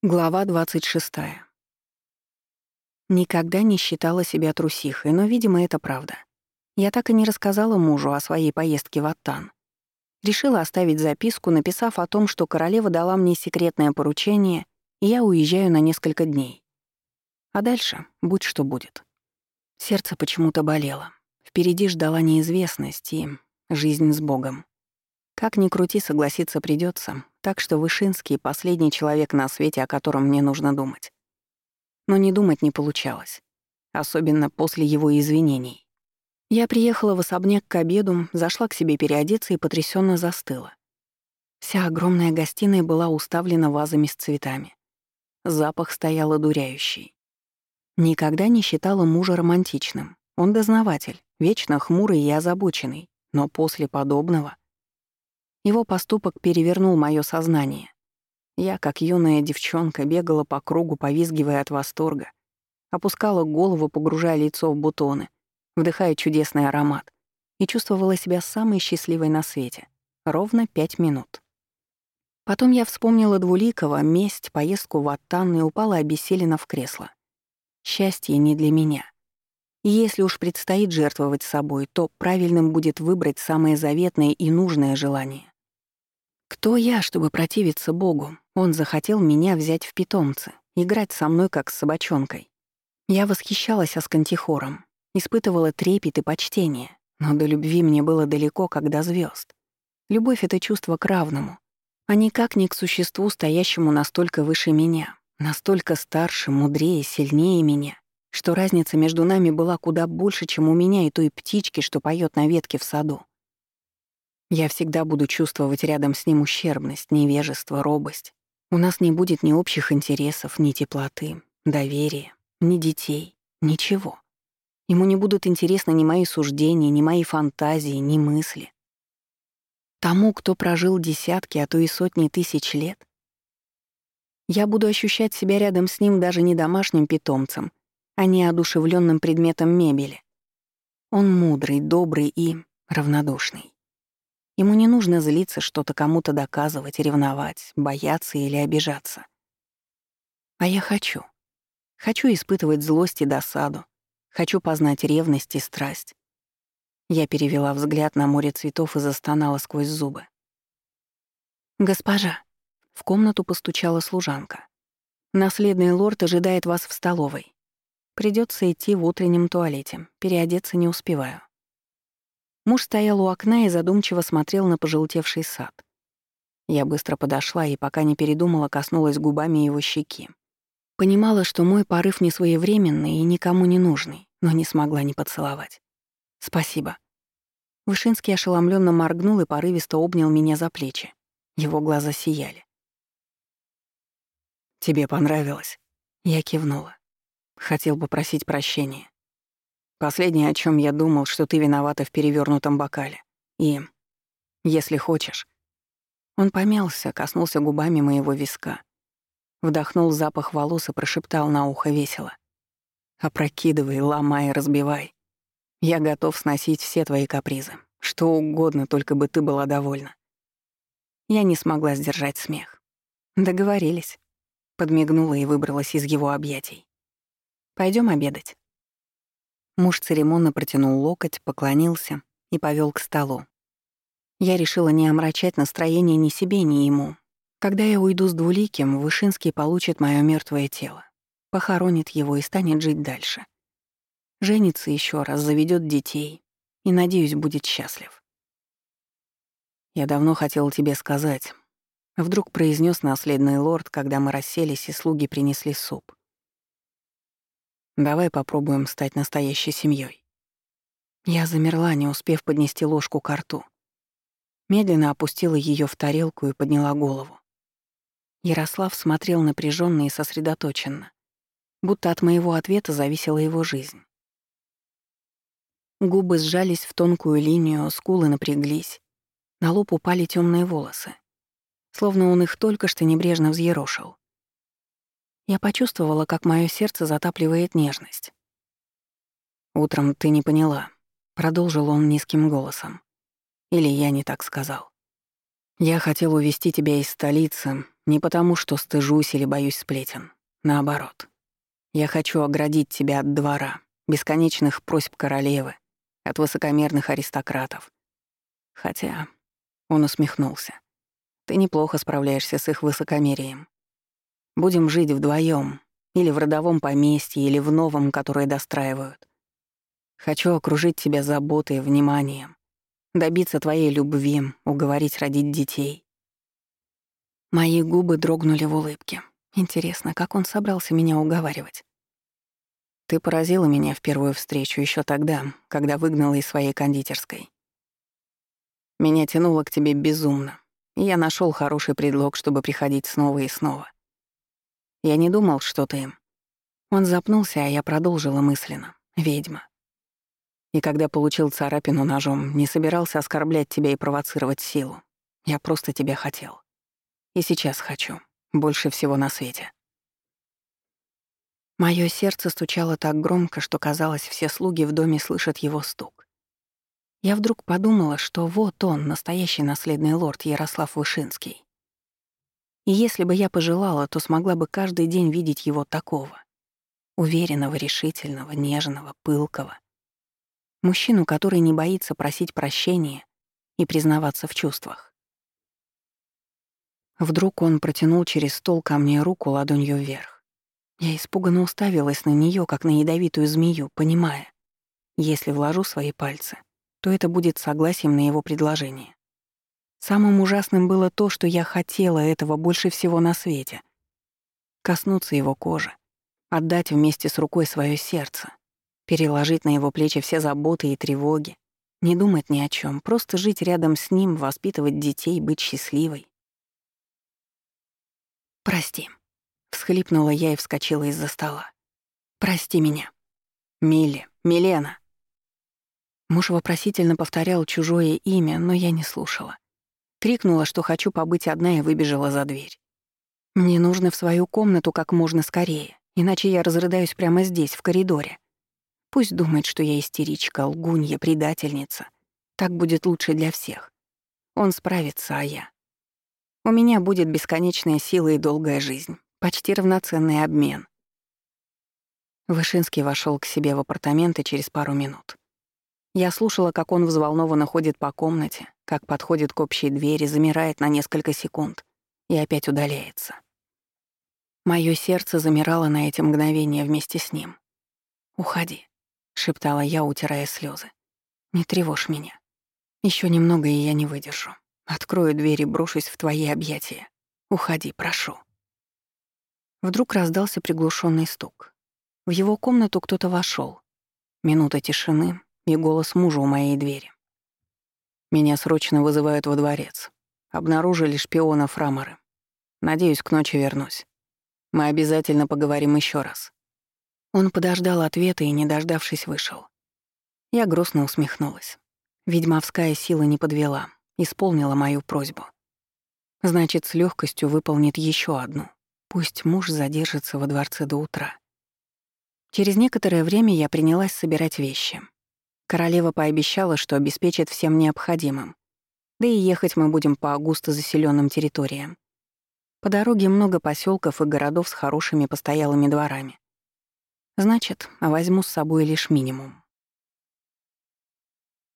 Глава 26. Никогда не считала себя трусихой, но, видимо, это правда. Я так и не рассказала мужу о своей поездке в Аттан. Решила оставить записку, написав о том, что королева дала мне секретное поручение, и я уезжаю на несколько дней. А дальше будь что будет. Сердце почему-то болело. Впереди ждала неизвестность и жизнь с Богом. Как ни крути, согласиться придется, так что Вышинский — последний человек на свете, о котором мне нужно думать. Но не думать не получалось. Особенно после его извинений. Я приехала в особняк к обеду, зашла к себе переодеться и потрясенно застыла. Вся огромная гостиная была уставлена вазами с цветами. Запах стоял одуряющий. Никогда не считала мужа романтичным. Он дознаватель, вечно хмурый и озабоченный. Но после подобного его поступок перевернул моё сознание. Я, как юная девчонка, бегала по кругу, повизгивая от восторга, опускала голову, погружая лицо в бутоны, вдыхая чудесный аромат, и чувствовала себя самой счастливой на свете. Ровно пять минут. Потом я вспомнила Двуликова, месть, поездку в Аттан и упала обессиленно в кресло. Счастье не для меня. И если уж предстоит жертвовать собой, то правильным будет выбрать самое заветное и нужное желание. Кто я, чтобы противиться Богу? Он захотел меня взять в питомцы, играть со мной как с собачонкой. Я восхищалась Аскантихором, испытывала трепет и почтение, но до любви мне было далеко, как до звезд. Любовь — это чувство к равному, а никак не к существу, стоящему настолько выше меня, настолько старше, мудрее, сильнее меня, что разница между нами была куда больше, чем у меня и той птички, что поет на ветке в саду. Я всегда буду чувствовать рядом с ним ущербность, невежество, робость. У нас не будет ни общих интересов, ни теплоты, доверия, ни детей, ничего. Ему не будут интересны ни мои суждения, ни мои фантазии, ни мысли. Тому, кто прожил десятки, а то и сотни тысяч лет, я буду ощущать себя рядом с ним даже не домашним питомцем, а не одушевленным предметом мебели. Он мудрый, добрый и равнодушный. Ему не нужно злиться, что-то кому-то доказывать, ревновать, бояться или обижаться. А я хочу. Хочу испытывать злость и досаду. Хочу познать ревность и страсть. Я перевела взгляд на море цветов и застонала сквозь зубы. «Госпожа», — в комнату постучала служанка. «Наследный лорд ожидает вас в столовой. Придется идти в утреннем туалете, переодеться не успеваю». Муж стоял у окна и задумчиво смотрел на пожелтевший сад. Я быстро подошла и, пока не передумала, коснулась губами его щеки. Понимала, что мой порыв не своевременный и никому не нужный, но не смогла не поцеловать. «Спасибо». Вышинский ошеломленно моргнул и порывисто обнял меня за плечи. Его глаза сияли. «Тебе понравилось?» Я кивнула. Хотел попросить прощения. Последнее, о чем я думал, что ты виновата в перевернутом бокале. И, если хочешь... Он помялся, коснулся губами моего виска. Вдохнул запах волос и прошептал на ухо весело. «Опрокидывай, ломай, разбивай. Я готов сносить все твои капризы. Что угодно, только бы ты была довольна». Я не смогла сдержать смех. Договорились. Подмигнула и выбралась из его объятий. Пойдем обедать. Муж церемонно протянул локоть, поклонился и повел к столу. Я решила не омрачать настроение ни себе, ни ему. Когда я уйду с двуликим, Вышинский получит мое мертвое тело, похоронит его и станет жить дальше. Женится еще раз, заведет детей и, надеюсь, будет счастлив. Я давно хотел тебе сказать, вдруг произнес наследный лорд, когда мы расселись и слуги принесли суп. Давай попробуем стать настоящей семьей. Я замерла, не успев поднести ложку к рту. Медленно опустила ее в тарелку и подняла голову. Ярослав смотрел напряженно и сосредоточенно, будто от моего ответа зависела его жизнь. Губы сжались в тонкую линию, скулы напряглись. На лоб упали темные волосы. Словно он их только что небрежно взъерошил. Я почувствовала, как мое сердце затапливает нежность. «Утром ты не поняла», — продолжил он низким голосом. «Или я не так сказал. Я хотел увезти тебя из столицы, Не потому, что стыжусь или боюсь сплетен. Наоборот. Я хочу оградить тебя от двора, бесконечных просьб королевы, от высокомерных аристократов. Хотя он усмехнулся. Ты неплохо справляешься с их высокомерием. Будем жить вдвоем, или в родовом поместье, или в новом, которое достраивают. Хочу окружить тебя заботой, вниманием, добиться твоей любви, уговорить родить детей. Мои губы дрогнули в улыбке. Интересно, как он собрался меня уговаривать? Ты поразила меня в первую встречу еще тогда, когда выгнала из своей кондитерской. Меня тянуло к тебе безумно, и я нашел хороший предлог, чтобы приходить снова и снова. Я не думал, что ты... Он запнулся, а я продолжила мысленно. Ведьма. И когда получил царапину ножом, не собирался оскорблять тебя и провоцировать силу. Я просто тебя хотел. И сейчас хочу. Больше всего на свете. Моё сердце стучало так громко, что казалось, все слуги в доме слышат его стук. Я вдруг подумала, что вот он, настоящий наследный лорд Ярослав Вышинский. И если бы я пожелала, то смогла бы каждый день видеть его такого. Уверенного, решительного, нежного, пылкого. Мужчину, который не боится просить прощения и признаваться в чувствах. Вдруг он протянул через стол ко мне руку ладонью вверх. Я испуганно уставилась на нее, как на ядовитую змею, понимая, если вложу свои пальцы, то это будет согласием на его предложение. Самым ужасным было то, что я хотела этого больше всего на свете. Коснуться его кожи, отдать вместе с рукой свое сердце, переложить на его плечи все заботы и тревоги, не думать ни о чем, просто жить рядом с ним, воспитывать детей, быть счастливой. «Прости», Всхлипнула я и вскочила из-за стола. «Прости меня». «Милли, Милена». Муж вопросительно повторял чужое имя, но я не слушала. Крикнула, что хочу побыть одна и выбежала за дверь. Мне нужно в свою комнату как можно скорее, иначе я разрыдаюсь прямо здесь, в коридоре. Пусть думает, что я истеричка, лгунья, предательница. Так будет лучше для всех. Он справится, а я. У меня будет бесконечная сила и долгая жизнь. Почти равноценный обмен. Вышинский вошел к себе в апартаменты через пару минут. Я слушала, как он взволнованно ходит по комнате, как подходит к общей двери, замирает на несколько секунд и опять удаляется. Моё сердце замирало на эти мгновения вместе с ним. «Уходи», — шептала я, утирая слезы. «Не тревожь меня. Еще немного, и я не выдержу. Открою дверь и брошусь в твои объятия. Уходи, прошу». Вдруг раздался приглушенный стук. В его комнату кто-то вошел. Минута тишины и голос мужа у моей двери. «Меня срочно вызывают во дворец. Обнаружили шпиона Фраморы. Надеюсь, к ночи вернусь. Мы обязательно поговорим еще раз». Он подождал ответа и, не дождавшись, вышел. Я грустно усмехнулась. Ведьмовская сила не подвела, исполнила мою просьбу. Значит, с легкостью выполнит еще одну — Пусть муж задержится во дворце до утра. Через некоторое время я принялась собирать вещи. Королева пообещала, что обеспечит всем необходимым. Да и ехать мы будем по густо заселенным территориям. По дороге много поселков и городов с хорошими постоялыми дворами. Значит, возьму с собой лишь минимум.